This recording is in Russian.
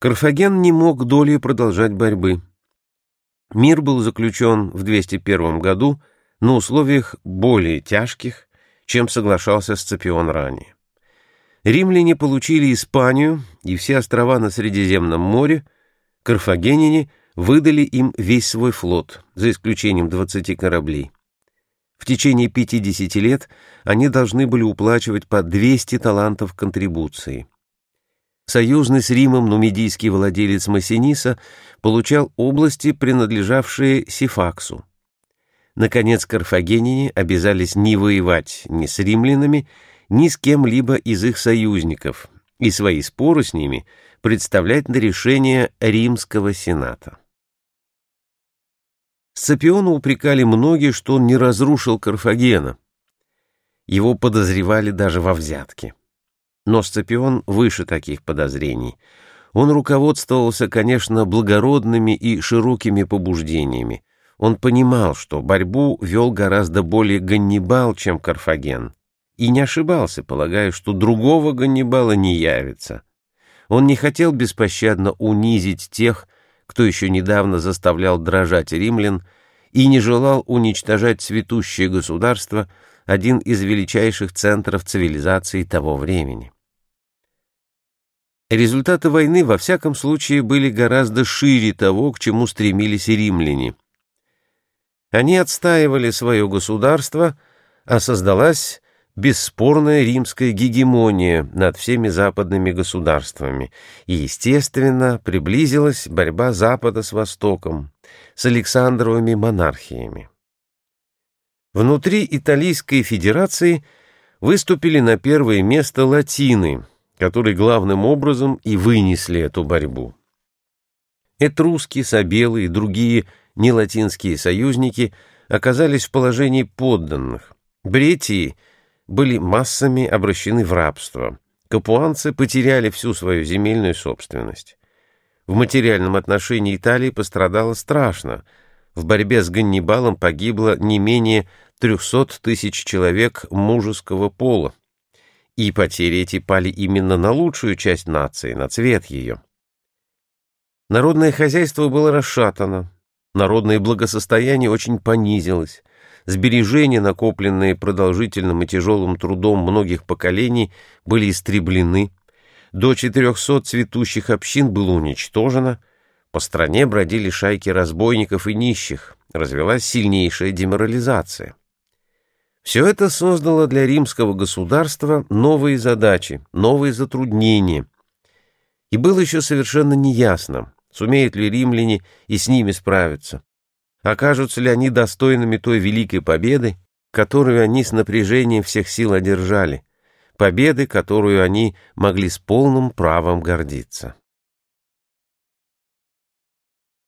Карфаген не мог долей продолжать борьбы. Мир был заключен в 201 году на условиях более тяжких, чем соглашался Сципион ранее. Римляне получили Испанию и все острова на Средиземном море, карфагенине выдали им весь свой флот, за исключением 20 кораблей. В течение 50 лет они должны были уплачивать по 200 талантов контрибуции. Союзный с Римом нумидийский владелец Массиниса получал области, принадлежавшие Сифаксу. Наконец, карфагенине обязались не воевать ни с римлянами, ни с кем-либо из их союзников, и свои споры с ними представлять на решение Римского Сената. Сципиона упрекали многие, что он не разрушил Карфагена. Его подозревали даже во взятке. Но Сципион выше таких подозрений. Он руководствовался, конечно, благородными и широкими побуждениями. Он понимал, что борьбу вел гораздо более Ганнибал, чем Карфаген, и не ошибался, полагая, что другого Ганнибала не явится. Он не хотел беспощадно унизить тех, кто еще недавно заставлял дрожать римлян, и не желал уничтожать цветущее государство, один из величайших центров цивилизации того времени. Результаты войны во всяком случае были гораздо шире того, к чему стремились римляне. Они отстаивали свое государство, а создалась бесспорная римская гегемония над всеми западными государствами, и, естественно, приблизилась борьба Запада с Востоком, с Александровыми монархиями. Внутри Италийской Федерации выступили на первое место латины – которые главным образом и вынесли эту борьбу. Этруски, Сабелы и другие нелатинские союзники оказались в положении подданных. Бретии были массами обращены в рабство. Капуанцы потеряли всю свою земельную собственность. В материальном отношении Италии пострадала страшно. В борьбе с Ганнибалом погибло не менее 300 тысяч человек мужеского пола и потери эти пали именно на лучшую часть нации, на цвет ее. Народное хозяйство было расшатано, народное благосостояние очень понизилось, сбережения, накопленные продолжительным и тяжелым трудом многих поколений, были истреблены, до 400 цветущих общин было уничтожено, по стране бродили шайки разбойников и нищих, развелась сильнейшая деморализация. Все это создало для римского государства новые задачи, новые затруднения. И было еще совершенно неясно, сумеют ли римляне и с ними справиться. Окажутся ли они достойными той великой победы, которую они с напряжением всех сил одержали, победы, которую они могли с полным правом гордиться.